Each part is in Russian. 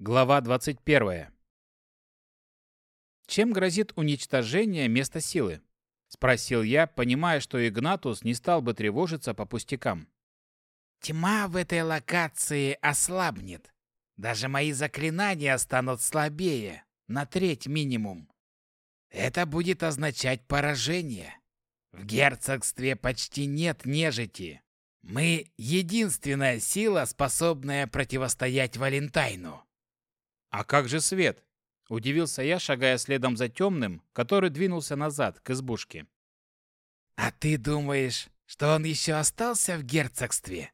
Глава 21. Чем грозит уничтожение места силы? Спросил я, понимая, что Игнатус не стал бы тревожиться по пустякам. Тьма в этой локации ослабнет. Даже мои заклинания станут слабее, на треть минимум. Это будет означать поражение. В герцогстве почти нет нежити. Мы единственная сила, способная противостоять Валентайну. А как же свет? Удивился я, шагая следом за темным, который двинулся назад, к избушке. А ты думаешь, что он еще остался в герцогстве?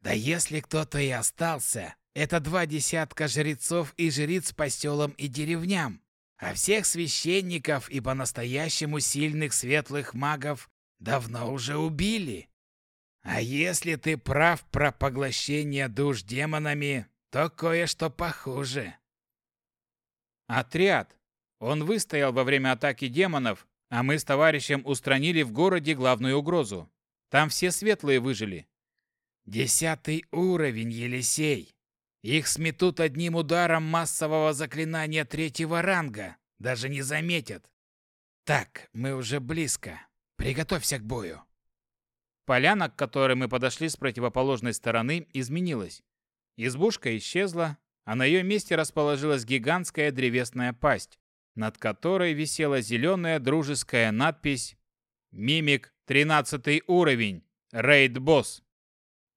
Да если кто-то и остался, это два десятка жрецов и жриц по селам и деревням. А всех священников и по-настоящему сильных светлых магов давно уже убили. А если ты прав про поглощение душ демонами, то кое-что похуже. Отряд. Он выстоял во время атаки демонов, а мы с товарищем устранили в городе главную угрозу. Там все светлые выжили. Десятый уровень, Елисей. Их сметут одним ударом массового заклинания третьего ранга. Даже не заметят. Так, мы уже близко. Приготовься к бою. Поляна, к которой мы подошли с противоположной стороны, изменилась. Избушка исчезла, а на ее месте расположилась гигантская древесная пасть, над которой висела зеленая дружеская надпись «Мимик, 13 уровень, рейд-босс».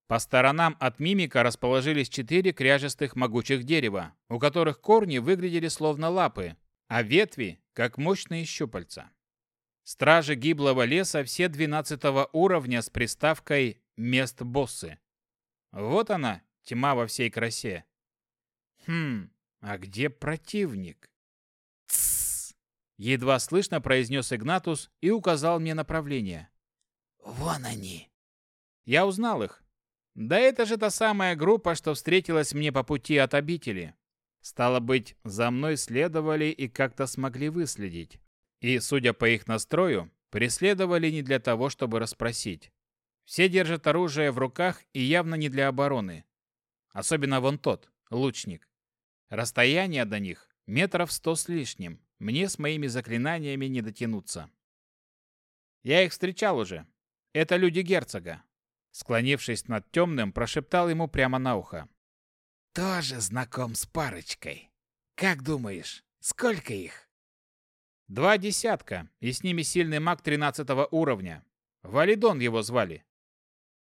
По сторонам от мимика расположились четыре кряжестых могучих дерева, у которых корни выглядели словно лапы, а ветви – как мощные щупальца. Стражи гиблого леса все 12 уровня с приставкой «Мест боссы». Вот она, тьма во всей красе. Хм, а где противник? Тссс! Едва слышно произнес Игнатус и указал мне направление. Вон они. Я узнал их. Да это же та самая группа, что встретилась мне по пути от обители. Стало быть, за мной следовали и как-то смогли выследить. И, судя по их настрою, преследовали не для того, чтобы расспросить. Все держат оружие в руках и явно не для обороны. Особенно вон тот, лучник. Расстояние до них метров сто с лишним. Мне с моими заклинаниями не дотянуться. Я их встречал уже. Это люди герцога. Склонившись над темным, прошептал ему прямо на ухо. Тоже знаком с парочкой. Как думаешь, сколько их? Два десятка, и с ними сильный маг тринадцатого уровня. Валидон его звали.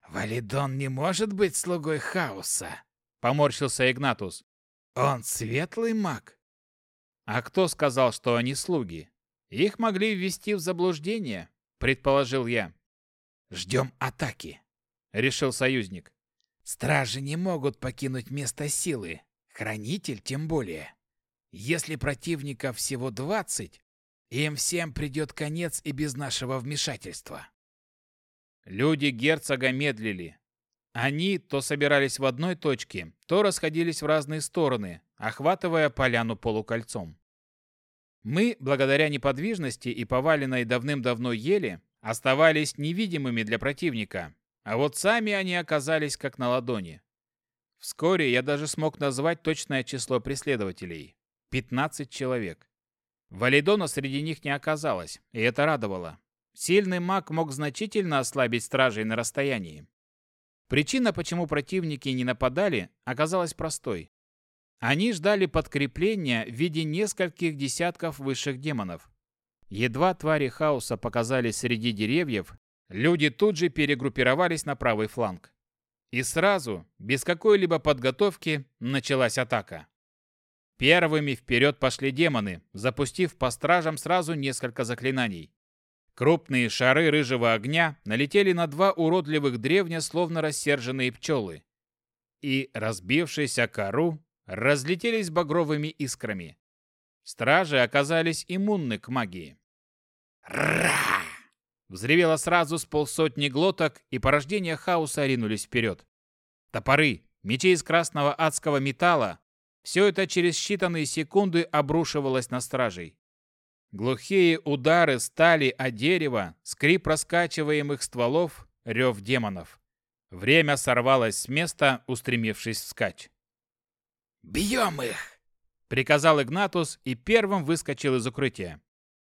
Валидон не может быть слугой хаоса, поморщился Игнатус. Он светлый маг? А кто сказал, что они слуги? Их могли ввести в заблуждение, предположил я. Ждем атаки, решил союзник. Стражи не могут покинуть место силы, хранитель тем более. Если противников всего двадцать, им всем придет конец и без нашего вмешательства. Люди герцога медлили, они то собирались в одной точке, то расходились в разные стороны, охватывая поляну полукольцом. Мы, благодаря неподвижности и поваленной давным-давно ели, оставались невидимыми для противника, а вот сами они оказались как на ладони. Вскоре я даже смог назвать точное число преследователей – 15 человек. Валидона среди них не оказалось, и это радовало. Сильный маг мог значительно ослабить стражей на расстоянии. Причина, почему противники не нападали, оказалась простой. Они ждали подкрепления в виде нескольких десятков высших демонов. Едва твари хаоса показались среди деревьев, люди тут же перегруппировались на правый фланг. И сразу, без какой-либо подготовки, началась атака. Первыми вперед пошли демоны, запустив по стражам сразу несколько заклинаний. Крупные шары рыжего огня налетели на два уродливых древня, словно рассерженные пчелы. И, разбившись о кору, разлетелись багровыми искрами. Стражи оказались иммунны к магии. «Ра!» Взревело сразу с полсотни глоток, и порождения хаоса ринулись вперед. Топоры, мечи из красного адского металла — все это через считанные секунды обрушивалось на стражей. Глухие удары стали о дерево, скрип раскачиваемых стволов, рев демонов. Время сорвалось с места, устремившись вскачь. «Бьем их!» Приказал Игнатус и первым выскочил из укрытия.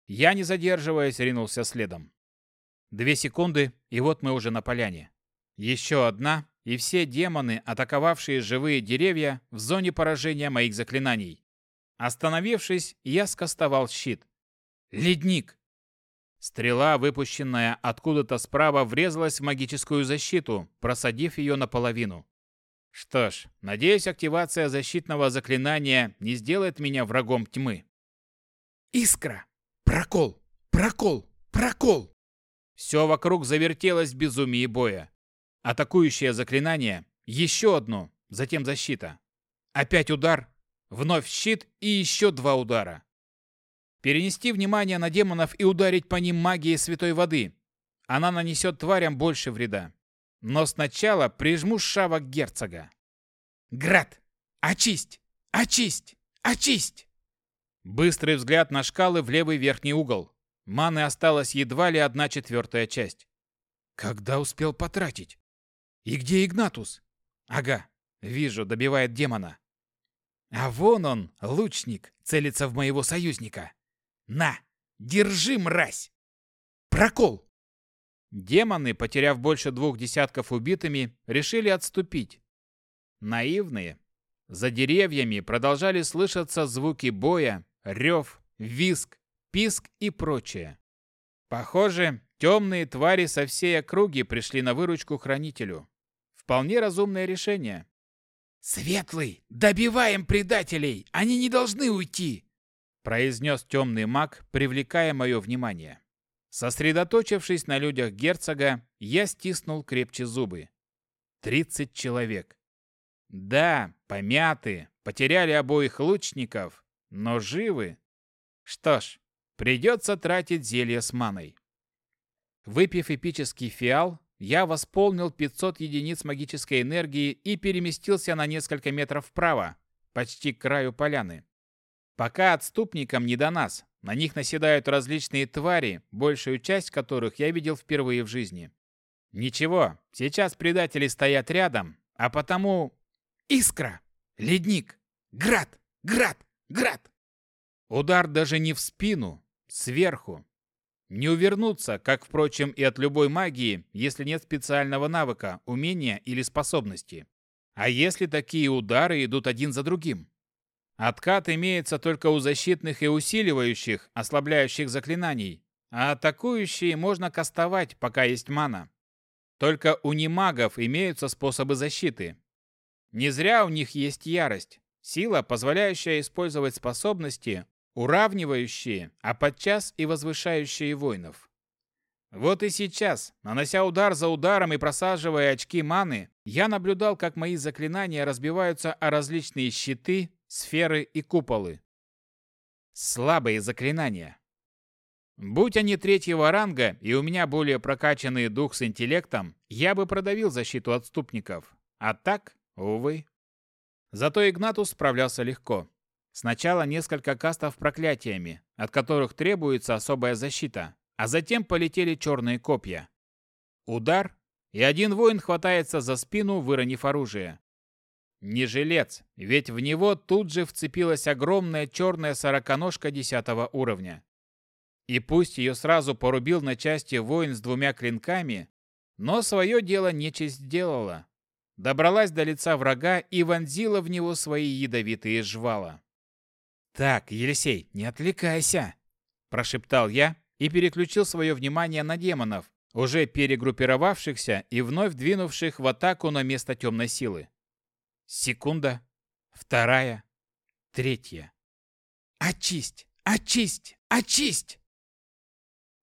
Я, не задерживаясь, ринулся следом. Две секунды, и вот мы уже на поляне. Еще одна, и все демоны, атаковавшие живые деревья, в зоне поражения моих заклинаний. Остановившись, я скостовал щит. Ледник! Стрела, выпущенная откуда-то справа, врезалась в магическую защиту, просадив ее наполовину. Что ж, надеюсь, активация защитного заклинания не сделает меня врагом тьмы. Искра! Прокол! Прокол! Прокол! Все вокруг завертелось в безумии боя. Атакующее заклинание, еще одно, затем защита. Опять удар, вновь щит и еще два удара. Перенести внимание на демонов и ударить по ним магией святой воды. Она нанесет тварям больше вреда. Но сначала прижму шавок герцога. Град! Очисть! Очисть! Очисть! Быстрый взгляд на шкалы в левый верхний угол. Маны осталась едва ли одна четвертая часть. Когда успел потратить? И где Игнатус? Ага, вижу, добивает демона. А вон он, лучник, целится в моего союзника. На, держи, мразь! Прокол! Демоны, потеряв больше двух десятков убитыми, решили отступить. Наивные. За деревьями продолжали слышаться звуки боя, рев, визг, писк и прочее. Похоже, темные твари со всей округи пришли на выручку хранителю. Вполне разумное решение. «Светлый, добиваем предателей! Они не должны уйти!» Произнес темный маг, привлекая мое внимание. Сосредоточившись на людях герцога, я стиснул крепче зубы. Тридцать человек. Да, помяты, потеряли обоих лучников, но живы. Что ж, придется тратить зелье с маной. Выпив эпический фиал, я восполнил 500 единиц магической энергии и переместился на несколько метров вправо, почти к краю поляны. Пока отступникам не до нас, на них наседают различные твари, большую часть которых я видел впервые в жизни. Ничего, сейчас предатели стоят рядом, а потому... Искра! Ледник! Град! Град! Град! Удар даже не в спину, сверху. Не увернуться, как, впрочем, и от любой магии, если нет специального навыка, умения или способности. А если такие удары идут один за другим? Откат имеется только у защитных и усиливающих, ослабляющих заклинаний, а атакующие можно кастовать, пока есть мана. Только у немагов имеются способы защиты. Не зря у них есть ярость, сила, позволяющая использовать способности, уравнивающие, а подчас и возвышающие воинов. Вот и сейчас, нанося удар за ударом и просаживая очки маны, я наблюдал, как мои заклинания разбиваются о различные щиты, сферы и куполы. Слабые заклинания. Будь они третьего ранга и у меня более прокачанный дух с интеллектом, я бы продавил защиту отступников. А так, увы. Зато Игнатус справлялся легко. Сначала несколько кастов проклятиями, от которых требуется особая защита, а затем полетели черные копья. Удар, и один воин хватается за спину, выронив оружие. Не жилец, ведь в него тут же вцепилась огромная черная сороконожка десятого уровня. И пусть ее сразу порубил на части воин с двумя клинками, но свое дело нечисть сделала. Добралась до лица врага и вонзила в него свои ядовитые жвала. «Так, Елисей, не отвлекайся!» – прошептал я и переключил свое внимание на демонов, уже перегруппировавшихся и вновь двинувших в атаку на место темной силы. Секунда, вторая, третья. Очисть! Очисть! Очисть!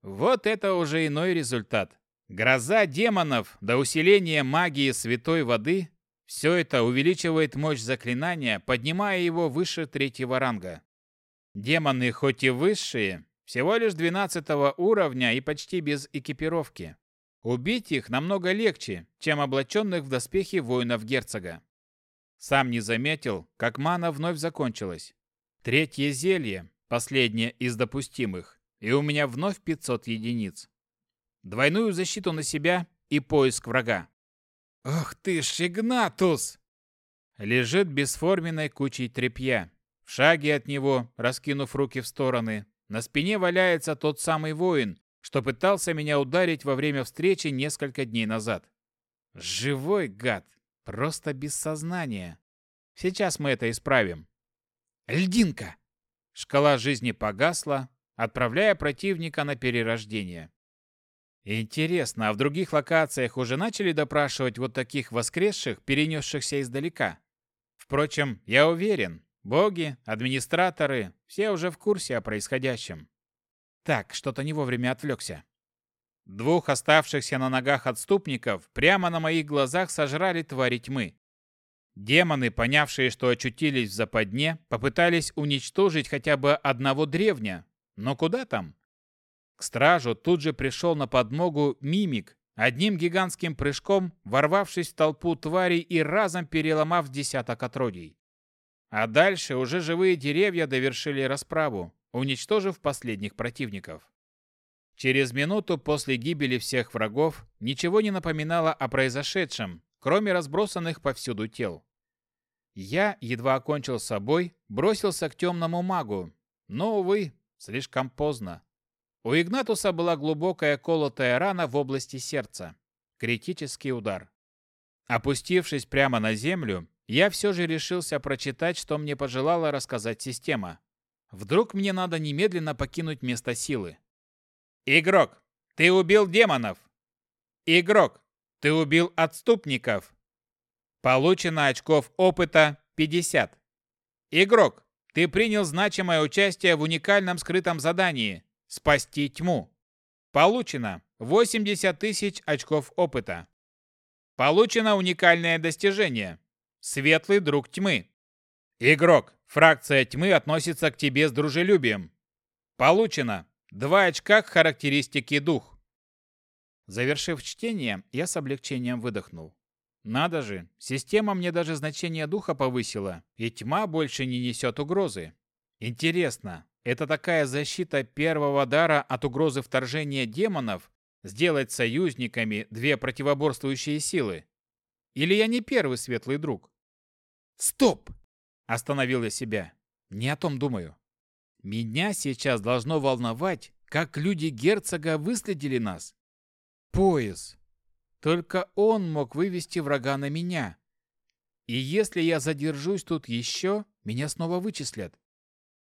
Вот это уже иной результат. Гроза демонов до усиления магии святой воды – все это увеличивает мощь заклинания, поднимая его выше третьего ранга. Демоны хоть и высшие, всего лишь 12 уровня и почти без экипировки. Убить их намного легче, чем облаченных в доспехи воинов герцога. Сам не заметил, как мана вновь закончилась. Третье зелье, последнее из допустимых, и у меня вновь 500 единиц. Двойную защиту на себя и поиск врага. «Ох ты ж, Игнатус!» Лежит бесформенной кучей тряпья. В В шаге от него, раскинув руки в стороны, на спине валяется тот самый воин, что пытался меня ударить во время встречи несколько дней назад. Живой гад, просто без сознания. Сейчас мы это исправим. Льдинка! Шкала жизни погасла, отправляя противника на перерождение. Интересно, а в других локациях уже начали допрашивать вот таких воскресших, перенесшихся издалека? Впрочем, я уверен, боги, администраторы, все уже в курсе о происходящем. Так, что-то не вовремя отвлекся. Двух оставшихся на ногах отступников прямо на моих глазах сожрали твари тьмы. Демоны, понявшие, что очутились в западне, попытались уничтожить хотя бы одного древня. Но куда там? К стражу тут же пришел на подмогу мимик, одним гигантским прыжком ворвавшись в толпу тварей и разом переломав десяток отродий. А дальше уже живые деревья довершили расправу, уничтожив последних противников. Через минуту после гибели всех врагов ничего не напоминало о произошедшем, кроме разбросанных повсюду тел. Я, едва окончил с собой, бросился к темному магу, но, увы, слишком поздно. У Игнатуса была глубокая колотая рана в области сердца. Критический удар. Опустившись прямо на землю, я все же решился прочитать, что мне пожелала рассказать система. Вдруг мне надо немедленно покинуть место силы. Игрок, ты убил демонов. Игрок, ты убил отступников. Получено очков опыта 50. Игрок, ты принял значимое участие в уникальном скрытом задании «Спасти тьму». Получено 80 тысяч очков опыта. Получено уникальное достижение «Светлый друг тьмы». Игрок, фракция тьмы относится к тебе с дружелюбием. Получено Два очка к характеристике дух. Завершив чтение, я с облегчением выдохнул. Надо же, система мне даже значение духа повысила, и тьма больше не несет угрозы. Интересно, это такая защита первого дара от угрозы вторжения демонов сделать союзниками две противоборствующие силы? Или я не первый светлый друг? Стоп! Остановил я себя. Не о том думаю. Меня сейчас должно волновать, как люди герцога выследили нас. Пояс. Только он мог вывести врага на меня. И если я задержусь тут еще, меня снова вычислят.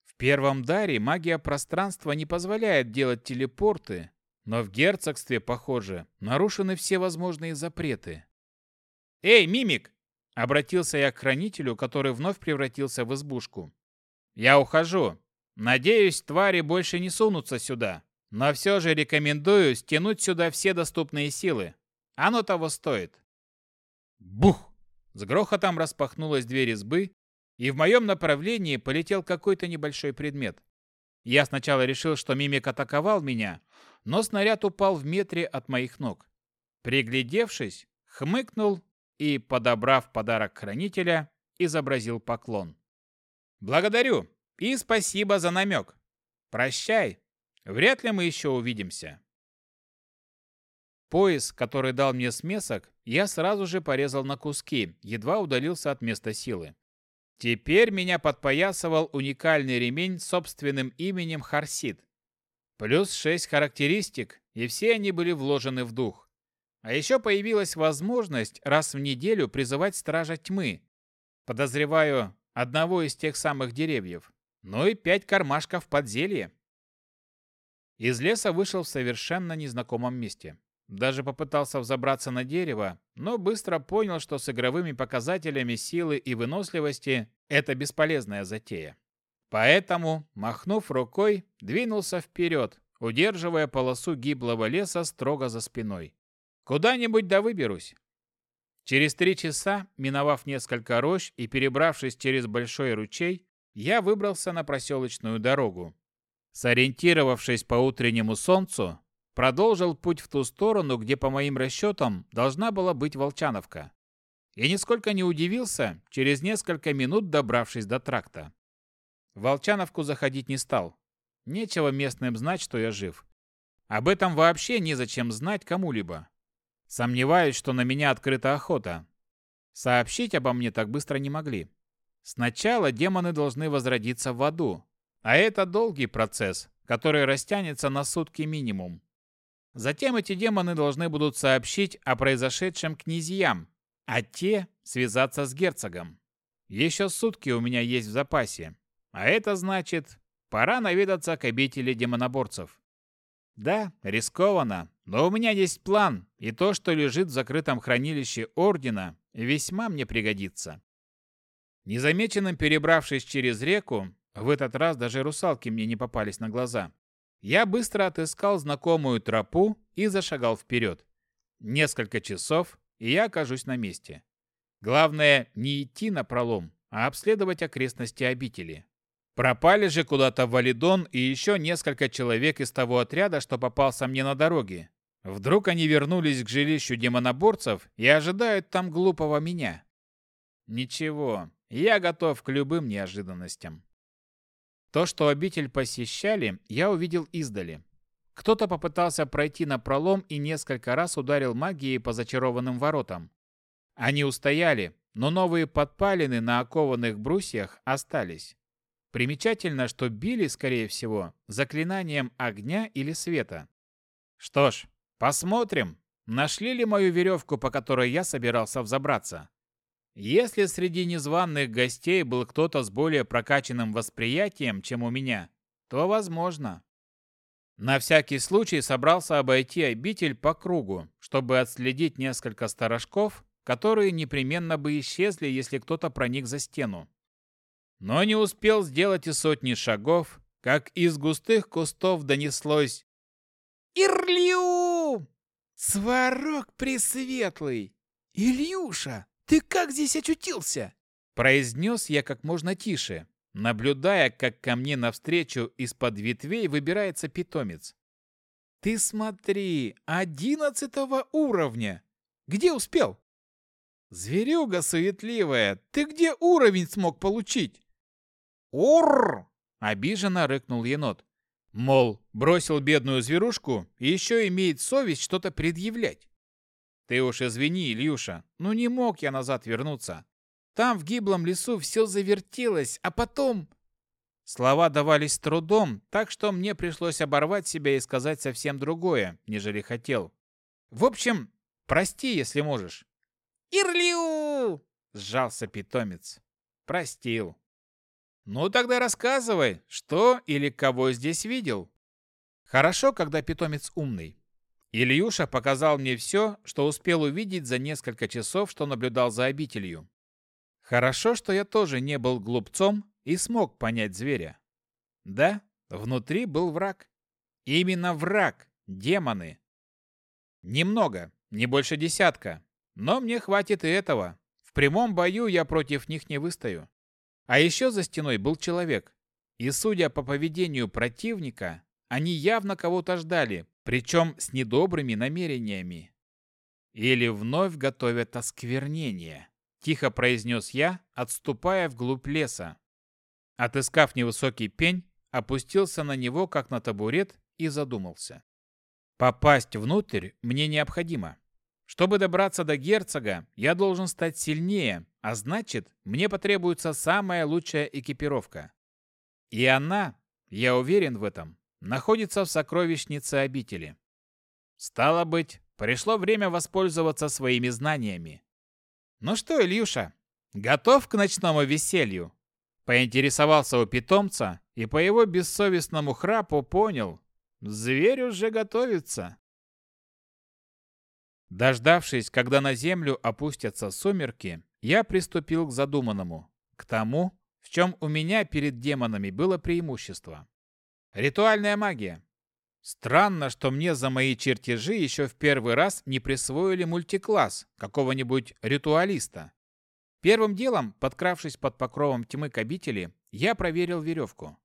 В первом даре магия пространства не позволяет делать телепорты, но в герцогстве, похоже, нарушены все возможные запреты. «Эй, мимик!» — обратился я к хранителю, который вновь превратился в избушку. «Я ухожу. Надеюсь, твари больше не сунутся сюда, но все же рекомендую стянуть сюда все доступные силы. Оно того стоит. Бух! С грохотом распахнулась дверь избы, и в моем направлении полетел какой-то небольшой предмет. Я сначала решил, что мимик атаковал меня, но снаряд упал в метре от моих ног. Приглядевшись, хмыкнул и, подобрав подарок хранителя, изобразил поклон. «Благодарю! И спасибо за намек. Прощай. Вряд ли мы еще увидимся. Пояс, который дал мне смесок, я сразу же порезал на куски, едва удалился от места силы. Теперь меня подпоясывал уникальный ремень с собственным именем Харсид. Плюс шесть характеристик, и все они были вложены в дух. А еще появилась возможность раз в неделю призывать Стража Тьмы. Подозреваю, одного из тех самых деревьев ну и пять кармашков под зелье. Из леса вышел в совершенно незнакомом месте. Даже попытался взобраться на дерево, но быстро понял, что с игровыми показателями силы и выносливости это бесполезная затея. Поэтому, махнув рукой, двинулся вперед, удерживая полосу гиблого леса строго за спиной. Куда-нибудь да выберусь. Через три часа, миновав несколько рощ и перебравшись через большой ручей, я выбрался на проселочную дорогу. Сориентировавшись по утреннему солнцу, продолжил путь в ту сторону, где, по моим расчетам, должна была быть Волчановка. И нисколько не удивился, через несколько минут добравшись до тракта. В Волчановку заходить не стал. Нечего местным знать, что я жив. Об этом вообще незачем знать кому-либо. Сомневаюсь, что на меня открыта охота. Сообщить обо мне так быстро не могли. Сначала демоны должны возродиться в аду, а это долгий процесс, который растянется на сутки минимум. Затем эти демоны должны будут сообщить о произошедшем князьям, а те связаться с герцогом. Еще сутки у меня есть в запасе, а это значит, пора наведаться к обители демоноборцев. Да, рискованно, но у меня есть план, и то, что лежит в закрытом хранилище Ордена, весьма мне пригодится. Незамеченным перебравшись через реку, в этот раз даже русалки мне не попались на глаза, я быстро отыскал знакомую тропу и зашагал вперед. Несколько часов, и я окажусь на месте. Главное, не идти на пролом, а обследовать окрестности обители. Пропали же куда-то Валидон и еще несколько человек из того отряда, что попался мне на дороге. Вдруг они вернулись к жилищу демоноборцев и ожидают там глупого меня. Ничего, я готов к любым неожиданностям. То, что обитель посещали, я увидел издали. Кто-то попытался пройти на пролом и несколько раз ударил магией по зачарованным воротам. Они устояли, но новые подпалины на окованных брусьях остались. Примечательно, что били, скорее всего, заклинанием огня или света. Что ж, посмотрим, нашли ли мою веревку, по которой я собирался взобраться. Если среди незваных гостей был кто-то с более прокачанным восприятием, чем у меня, то возможно. На всякий случай собрался обойти обитель по кругу, чтобы отследить несколько сторожков, которые непременно бы исчезли, если кто-то проник за стену но не успел сделать и сотни шагов, как из густых кустов донеслось «Ирлю! Сварог пресветлый! Ильюша, ты как здесь очутился?» Произнес я как можно тише, наблюдая, как ко мне навстречу из-под ветвей выбирается питомец. «Ты смотри, одиннадцатого уровня! Где успел?» «Зверюга суетливая, ты где уровень смог получить?» «Урр!» – обиженно рыкнул енот. Мол, бросил бедную зверушку и еще имеет совесть что-то предъявлять. Ты уж извини, Ильюша, ну не мог я назад вернуться. Там в гиблом лесу все завертелось, а потом... Слова давались трудом, так что мне пришлось оборвать себя и сказать совсем другое, нежели хотел. В общем, прости, если можешь. «Ирлиу!» – сжался питомец. Простил. Ну тогда рассказывай, что или кого здесь видел. Хорошо, когда питомец умный. Ильюша показал мне все, что успел увидеть за несколько часов, что наблюдал за обителью. Хорошо, что я тоже не был глупцом и смог понять зверя. Да, внутри был враг. Именно враг, демоны. Немного, не больше десятка, но мне хватит и этого. В прямом бою я против них не выстою. А еще за стеной был человек. И судя по поведению противника, они явно кого-то ждали, причем с недобрыми намерениями. Или вновь готовят осквернение, тихо произнес я, отступая вглубь леса. Отыскав невысокий пень, опустился на него, как на табурет, и задумался. Попасть внутрь мне необходимо. Чтобы добраться до герцога, я должен стать сильнее, а значит, мне потребуется самая лучшая экипировка. И она, я уверен в этом, находится в сокровищнице обители. Стало быть, пришло время воспользоваться своими знаниями. Ну что, Ильюша, готов к ночному веселью? Поинтересовался у питомца и по его бессовестному храпу понял, зверь уже готовится. Дождавшись, когда на землю опустятся сумерки, я приступил к задуманному, к тому, в чем у меня перед демонами было преимущество. Ритуальная магия. Странно, что мне за мои чертежи еще в первый раз не присвоили мультикласс какого-нибудь ритуалиста. Первым делом, подкравшись под покровом тьмы к обители, я проверил веревку.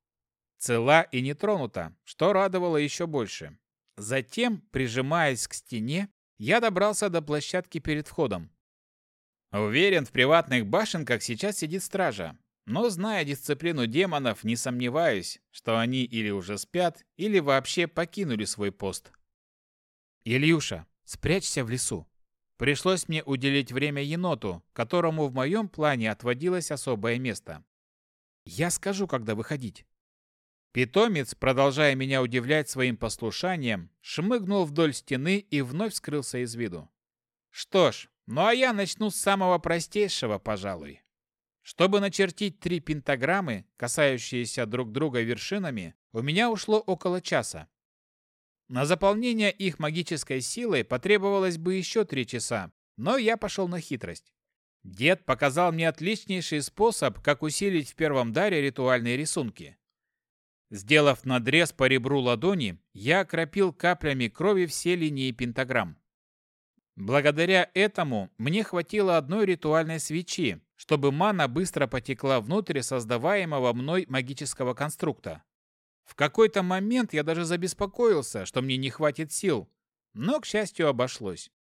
Цела и не тронута, что радовало еще больше. Затем, прижимаясь к стене, я добрался до площадки перед входом. Уверен, в приватных башенках сейчас сидит стража, но зная дисциплину демонов, не сомневаюсь, что они или уже спят, или вообще покинули свой пост. «Ильюша, спрячься в лесу. Пришлось мне уделить время еноту, которому в моем плане отводилось особое место. Я скажу, когда выходить. Питомец, продолжая меня удивлять своим послушанием, шмыгнул вдоль стены и вновь скрылся из виду. Что ж, ну а я начну с самого простейшего, пожалуй. Чтобы начертить три пентаграммы, касающиеся друг друга вершинами, у меня ушло около часа. На заполнение их магической силой потребовалось бы еще три часа, но я пошел на хитрость. Дед показал мне отличнейший способ, как усилить в первом даре ритуальные рисунки. Сделав надрез по ребру ладони, я окропил каплями крови все линии пентаграмм. Благодаря этому мне хватило одной ритуальной свечи, чтобы мана быстро потекла внутрь создаваемого мной магического конструкта. В какой-то момент я даже забеспокоился, что мне не хватит сил, но, к счастью, обошлось.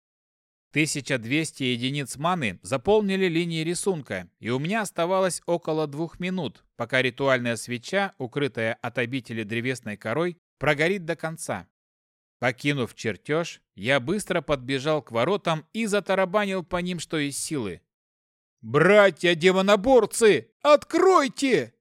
1200 единиц маны заполнили линии рисунка, и у меня оставалось около двух минут, пока ритуальная свеча, укрытая от обители древесной корой, прогорит до конца. Покинув чертеж, я быстро подбежал к воротам и затарабанил по ним, что из силы. «Братья-демоноборцы, откройте!»